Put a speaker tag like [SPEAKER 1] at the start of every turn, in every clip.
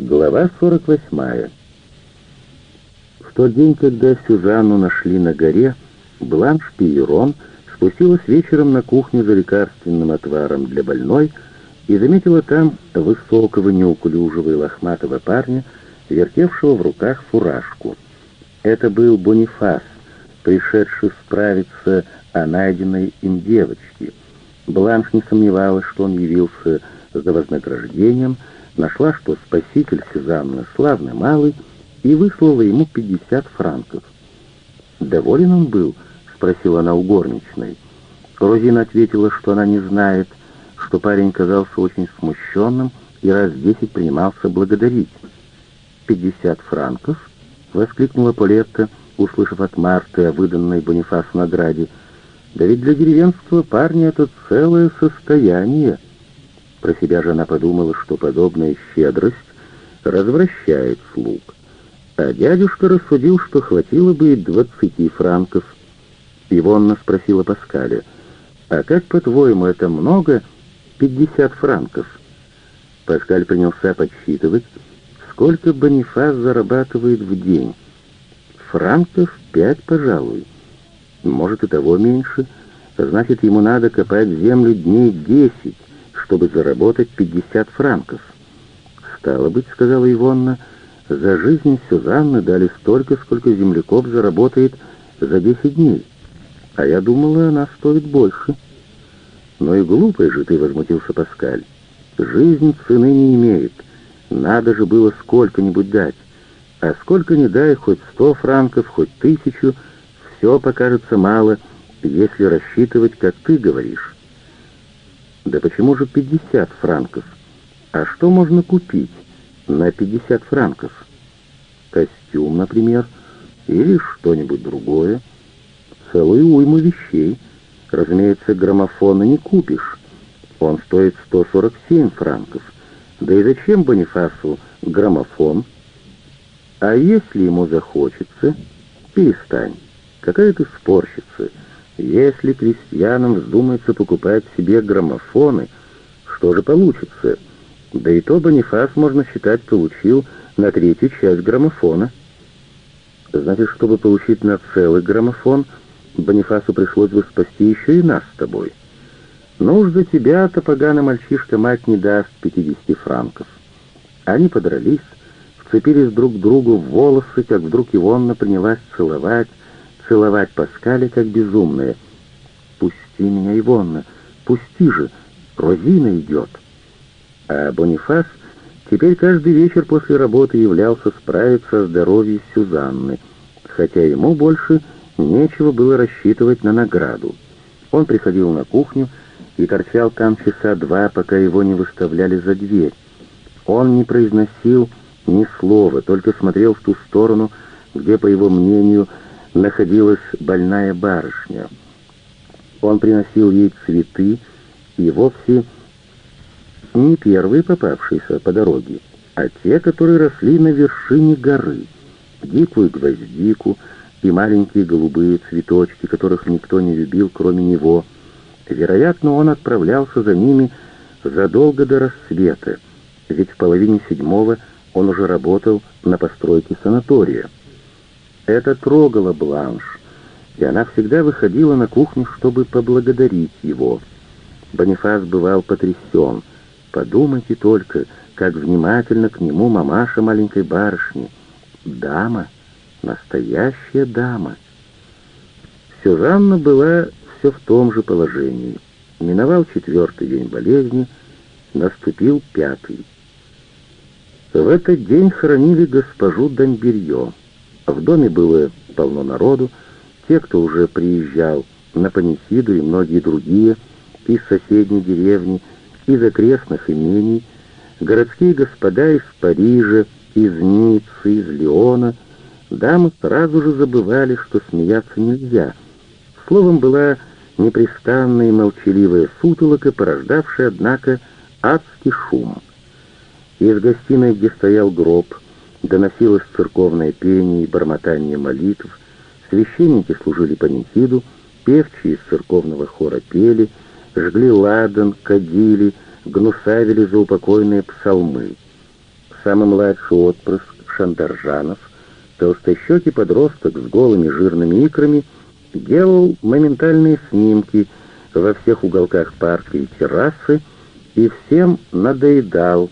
[SPEAKER 1] Глава 48. В тот день, когда Сюзанну нашли на горе, Бланш Пиерон спустилась вечером на кухню за лекарственным отваром для больной и заметила там высокого, неуклюжего и лохматого парня, вертевшего в руках фуражку. Это был Бонифас, пришедший справиться о найденной им девочке. Бланш не сомневалась, что он явился за вознаграждением, нашла, что спаситель Сезанны славный малый, и выслала ему 50 франков. «Доволен он был?» — спросила она у горничной. Розина ответила, что она не знает, что парень казался очень смущенным и раз десять принимался благодарить. «Пятьдесят франков?» — воскликнула Полетта, услышав от Марты о выданной Бонифасу награде. «Да ведь для деревенского парня это целое состояние!» Про себя же она подумала, что подобная щедрость развращает слуг. А дядюшка рассудил, что хватило бы и двадцати франков. Ивонна спросила Паскаля, «А как, по-твоему, это много пятьдесят франков?» Паскаль принялся подсчитывать, сколько Бонифас зарабатывает в день. Франков пять, пожалуй. Может, и того меньше. Значит, ему надо копать землю дней десять чтобы заработать 50 франков. «Стало быть, — сказала Ивонна, — за жизнь Сюзанны дали столько, сколько земляков заработает за 10 дней. А я думала, она стоит больше». «Но и глупый же ты, — возмутился Паскаль. Жизнь цены не имеет. Надо же было сколько-нибудь дать. А сколько ни дай, хоть сто франков, хоть тысячу, все покажется мало, если рассчитывать, как ты говоришь». Да почему же 50 франков? А что можно купить на 50 франков? Костюм, например, или что-нибудь другое. Целую уйму вещей. Разумеется, граммофона не купишь. Он стоит 147 франков. Да и зачем Бонифасу граммофон? А если ему захочется, перестань. Какая ты спорщица. Если крестьянам вздумается покупать себе граммофоны, что же получится? Да и то Бонифас, можно считать, получил на третью часть граммофона. Значит, чтобы получить на целый граммофон, Бонифасу пришлось бы спасти еще и нас с тобой. Но уж за тебя-то, мальчишка, мать не даст 50 франков. Они подрались, вцепились друг другу в волосы, как вдруг Ивонна принялась целовать, целовать Паскаля как безумная. «Пусти меня, Ивонна, пусти же, Розина идет». А Бонифас теперь каждый вечер после работы являлся справиться о здоровье Сюзанны, хотя ему больше нечего было рассчитывать на награду. Он приходил на кухню и торчал там часа два, пока его не выставляли за дверь. Он не произносил ни слова, только смотрел в ту сторону, где, по его мнению, находилась больная барышня. Он приносил ей цветы, и вовсе не первые попавшиеся по дороге, а те, которые росли на вершине горы, дикую гвоздику и маленькие голубые цветочки, которых никто не любил, кроме него. Вероятно, он отправлялся за ними задолго до рассвета, ведь в половине седьмого он уже работал на постройке санатория. Это трогало Бланш, и она всегда выходила на кухню, чтобы поблагодарить его. Бонифас бывал потрясен. Подумайте только, как внимательно к нему мамаша маленькой барышни. Дама, настоящая дама. Сюзанна была все в том же положении. Миновал четвертый день болезни, наступил пятый. В этот день хоронили госпожу Дамберье. В доме было полно народу, те, кто уже приезжал на панихиду и многие другие из соседней деревни, из окрестных имений, городские господа из Парижа, из Ниццы, из Леона, дамы сразу же забывали, что смеяться нельзя. Словом, была непрестанная и молчаливая сутолока, порождавшая, однако, адский шум. Из гостиной, где стоял гроб, Доносилось церковное пение и бормотание молитв, священники служили панихиду, певчие из церковного хора пели, жгли ладан, кадили, гнусавили заупокойные псалмы. самый младший отпрыск Шандаржанов, толстощекий подросток с голыми жирными икрами, делал моментальные снимки во всех уголках парка и террасы и всем надоедал,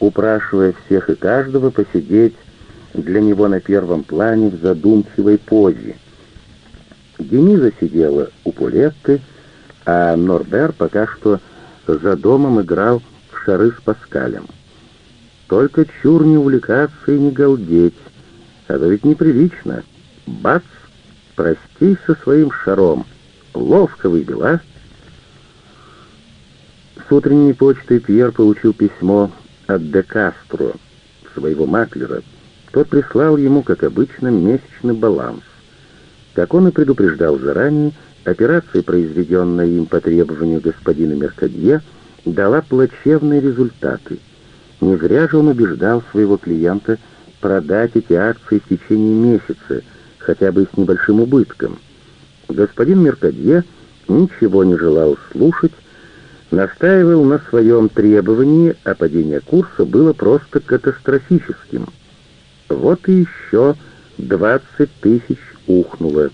[SPEAKER 1] упрашивая всех и каждого посидеть для него на первом плане в задумчивой позе. Дениза сидела у Пулетты, а Норбер пока что за домом играл в шары с Паскалем. Только чур не увлекаться и не галдеть, а то ведь неприлично. Бац! Простись со своим шаром. Ловко выбил, а? С утренней почты Пьер получил письмо от Де Кастро, своего маклера. Тот прислал ему, как обычно, месячный баланс. Как он и предупреждал заранее, операция, произведенная им по требованию господина Меркадье, дала плачевные результаты. Не зря же он убеждал своего клиента продать эти акции в течение месяца, хотя бы с небольшим убытком. Господин Меркадье ничего не желал слушать, настаивал на своем требовании, а падение курса было просто катастрофическим. Вот и еще двадцать тысяч ухнуло.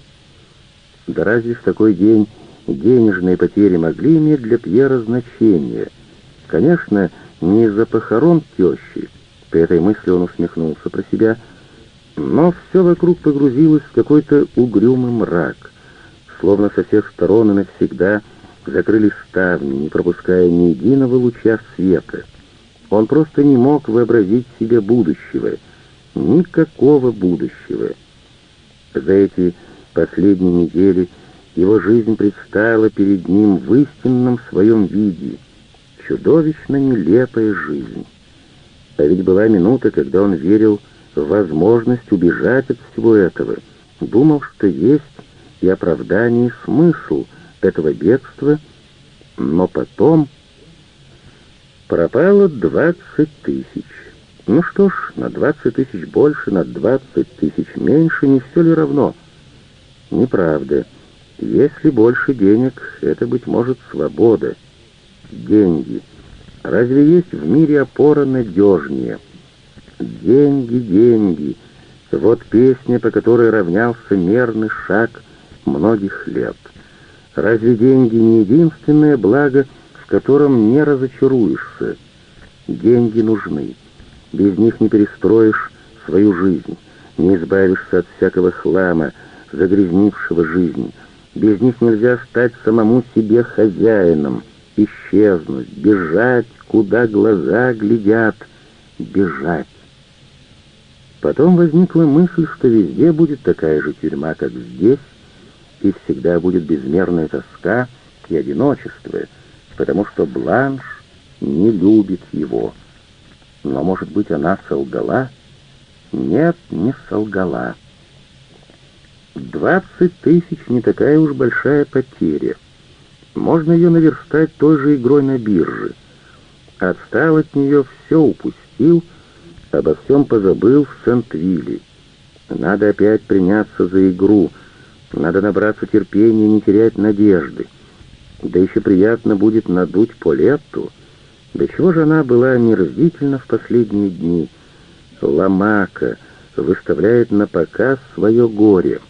[SPEAKER 1] Да разве в такой день денежные потери могли иметь для Пьера значение? Конечно, не из-за похорон тещи. При этой мысли он усмехнулся про себя, но все вокруг погрузилось в какой-то угрюмый мрак, словно со всех сторон и навсегда закрыли ставни, не пропуская ни единого луча света. Он просто не мог вообразить себе будущего, никакого будущего. За эти последние недели его жизнь предстала перед ним в истинном своем виде, чудовищно нелепая жизнь. А ведь была минута, когда он верил в возможность убежать от всего этого, думал, что есть и оправдание, и смысл этого бегства, но потом пропало двадцать тысяч. Ну что ж, на двадцать тысяч больше, на двадцать тысяч меньше, не все ли равно? Неправда. Если больше денег, это, быть может, свобода. Деньги. Разве есть в мире опора надежнее? Деньги, деньги. Вот песня, по которой равнялся мерный шаг многих лет. Разве деньги не единственное благо, в котором не разочаруешься? Деньги нужны. Без них не перестроишь свою жизнь, не избавишься от всякого хлама, загрязнившего жизнь. Без них нельзя стать самому себе хозяином, исчезнуть, бежать, куда глаза глядят, бежать. Потом возникла мысль, что везде будет такая же тюрьма, как здесь, и всегда будет безмерная тоска и одиночество, потому что Бланш не любит его. Но, может быть, она солгала? Нет, не солгала. Двадцать тысяч не такая уж большая потеря. Можно ее наверстать той же игрой на бирже. Отстал от нее, все упустил, обо всем позабыл в Сент-Вилле. Надо опять приняться за игру, надо набраться терпения и не терять надежды. Да еще приятно будет надуть Полетту — до чего же она была омерзительна в последние дни? Ломака выставляет на показ свое горе.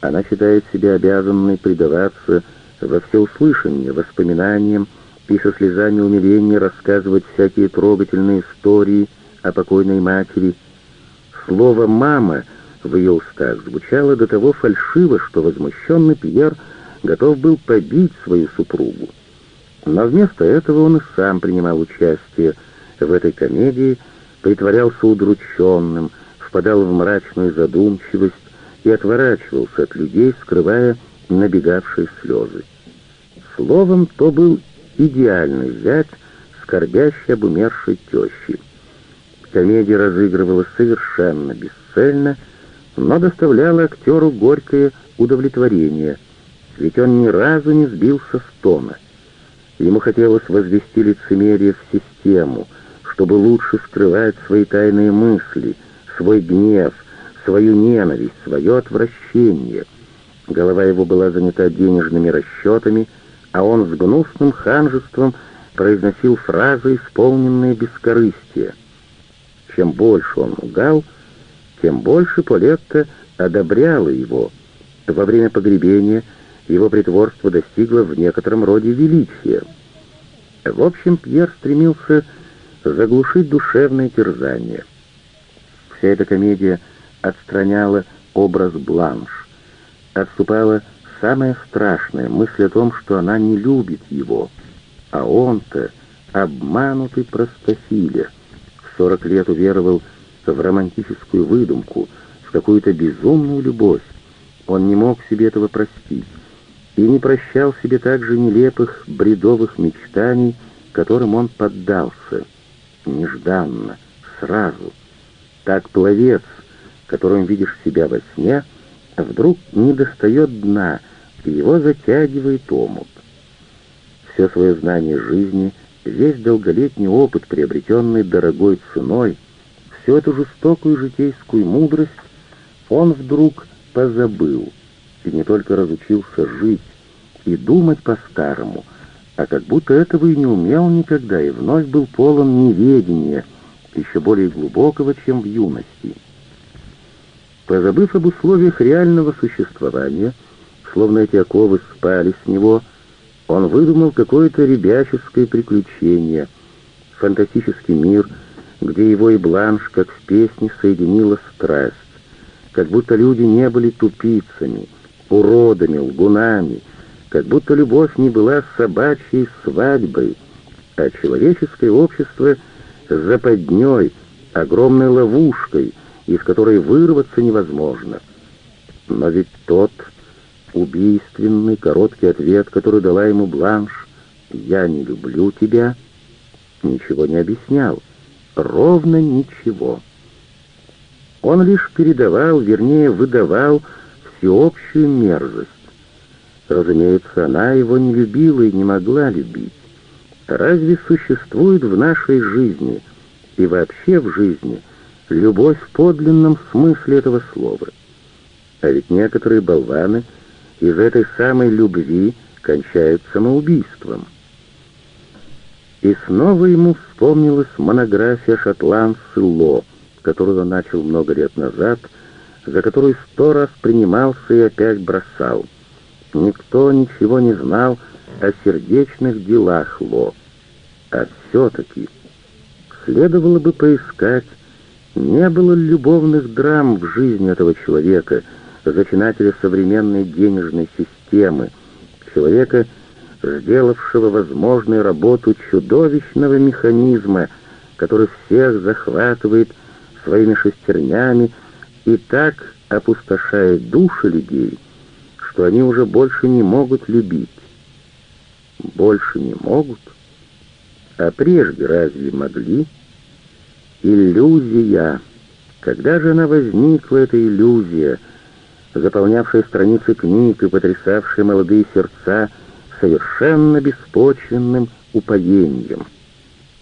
[SPEAKER 1] Она считает себя обязанной предаваться во всеуслышание воспоминаниям и со слезами умиления рассказывать всякие трогательные истории о покойной матери. Слово «мама» в ее устах звучало до того фальшиво, что возмущенный Пьер готов был побить свою супругу. Но вместо этого он и сам принимал участие в этой комедии, притворялся удрученным, впадал в мрачную задумчивость и отворачивался от людей, скрывая набегавшие слезы. Словом, то был идеальный зять, скорбящий об умершей теще. Комедия разыгрывалась совершенно бесцельно, но доставляла актеру горькое удовлетворение, ведь он ни разу не сбился с тона — Ему хотелось возвести лицемерие в систему, чтобы лучше скрывать свои тайные мысли, свой гнев, свою ненависть, свое отвращение. Голова его была занята денежными расчетами, а он с гнусным ханжеством произносил фразы, исполненные бескорыстия. чем больше он лгал, тем больше Полетта одобряла его. Во время погребения его притворство достигло в некотором роде величия. В общем, Пьер стремился заглушить душевное терзание. Вся эта комедия отстраняла образ Бланш. Отступала самая страшная мысль о том, что она не любит его. А он-то, обманутый простофиля, в сорок лет уверовал в романтическую выдумку, в какую-то безумную любовь. Он не мог себе этого простить и не прощал себе также нелепых, бредовых мечтаний, которым он поддался. Нежданно, сразу. Так пловец, которым видишь себя во сне, вдруг не достает дна, и его затягивает омут. Все свое знание жизни, весь долголетний опыт, приобретенный дорогой ценой, всю эту жестокую житейскую мудрость он вдруг позабыл и не только разучился жить и думать по-старому, а как будто этого и не умел никогда, и вновь был полон неведения, еще более глубокого, чем в юности. Позабыв об условиях реального существования, словно эти оковы спали с него, он выдумал какое-то ребяческое приключение, фантастический мир — где его и Бланш, как в песне, соединила страсть, как будто люди не были тупицами, уродами, лгунами, как будто любовь не была собачьей свадьбой, а человеческое общество — западней, огромной ловушкой, из которой вырваться невозможно. Но ведь тот убийственный короткий ответ, который дала ему Бланш «Я не люблю тебя», ничего не объяснял ровно ничего. Он лишь передавал, вернее, выдавал всеобщую мерзость. Разумеется, она его не любила и не могла любить. Разве существует в нашей жизни и вообще в жизни любовь в подлинном смысле этого слова? А ведь некоторые болваны из этой самой любви кончают самоубийством. И снова ему вспомнилась монография шотландцы Ло, которую он начал много лет назад, за которую сто раз принимался и опять бросал. Никто ничего не знал о сердечных делах Ло. А все-таки следовало бы поискать, не было ли любовных драм в жизни этого человека, зачинателя современной денежной системы, человека, сделавшего возможной работу чудовищного механизма, который всех захватывает своими шестернями и так опустошает души людей, что они уже больше не могут любить. Больше не могут? А прежде разве могли? Иллюзия. Когда же она возникла, эта иллюзия, заполнявшая страницы книг и потрясавшая молодые сердца, совершенно беспочвенным упоением.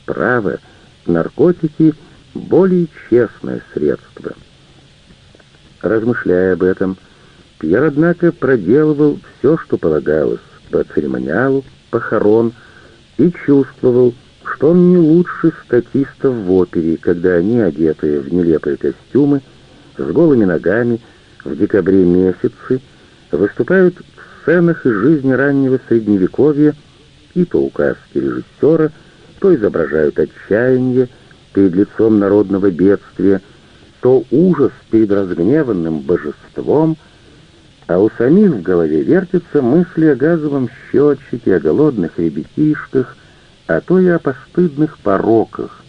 [SPEAKER 1] Право, наркотики — более честное средство. Размышляя об этом, Пьер, однако, проделывал все, что полагалось по церемониалу, похорон, и чувствовал, что он не лучше статистов в опере, когда они, одетые в нелепые костюмы, с голыми ногами, в декабре месяце, выступают сценах из жизни раннего Средневековья и то указки режиссера, то изображают отчаяние перед лицом народного бедствия, то ужас перед разгневанным божеством, а у самих в голове вертятся мысли о газовом счетчике, о голодных ребятишках, а то и о постыдных пороках,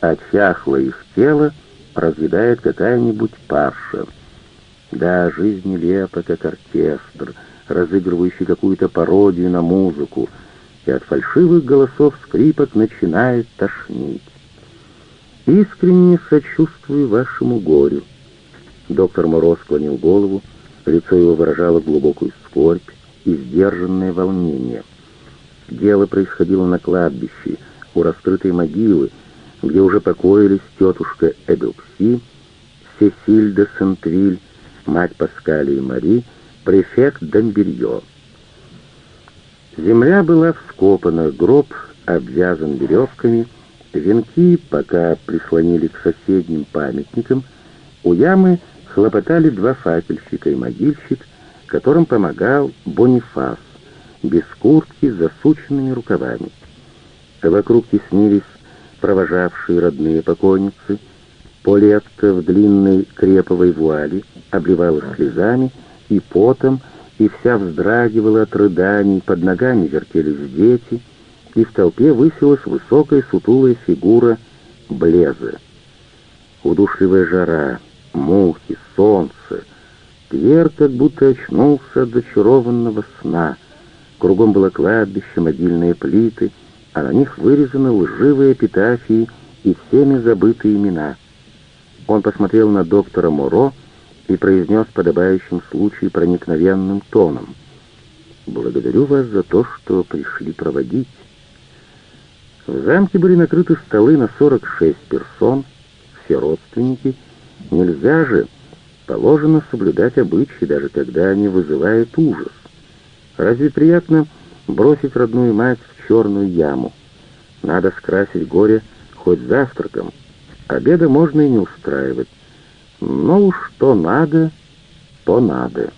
[SPEAKER 1] а чахло их тело разъедает какая-нибудь парша. Да, жизнь нелепа, как оркестр — разыгрывающий какую-то пародию на музыку, и от фальшивых голосов скрипок начинает тошнить. «Искренне сочувствую вашему горю». Доктор Моро склонил голову, лицо его выражало глубокую скорбь и сдержанное волнение. Дело происходило на кладбище, у раскрытой могилы, где уже покоились тетушка Эбелкси, Сесиль де Сентвиль, мать Паскали и Мари, префект Домберье. Земля была вскопана, гроб обвязан веревками, Венки пока прислонили к соседним памятникам, у ямы хлопотали два факельщика и могильщик, которым помогал Бонифас, без куртки, с засученными рукавами. Вокруг теснились провожавшие родные покойницы, Полетка в длинной креповой вуали обливалась слезами и потом, и вся вздрагивала от рыданий, под ногами вертелись дети, и в толпе высилась высокая сутулая фигура Блеза. Удушливая жара, мухи, солнце. Пьер как будто очнулся от зачарованного сна. Кругом было кладбище, могильные плиты, а на них вырезаны лживые эпитафии и всеми забытые имена. Он посмотрел на доктора Моро и произнес подобающим случаю проникновенным тоном. «Благодарю вас за то, что пришли проводить». В замке были накрыты столы на 46 персон, все родственники. Нельзя же, положено соблюдать обычаи, даже когда они вызывают ужас. Разве приятно бросить родную мать в черную яму? Надо скрасить горе хоть завтраком. Обеда можно и не устраивать. Но уж что надо, то надо.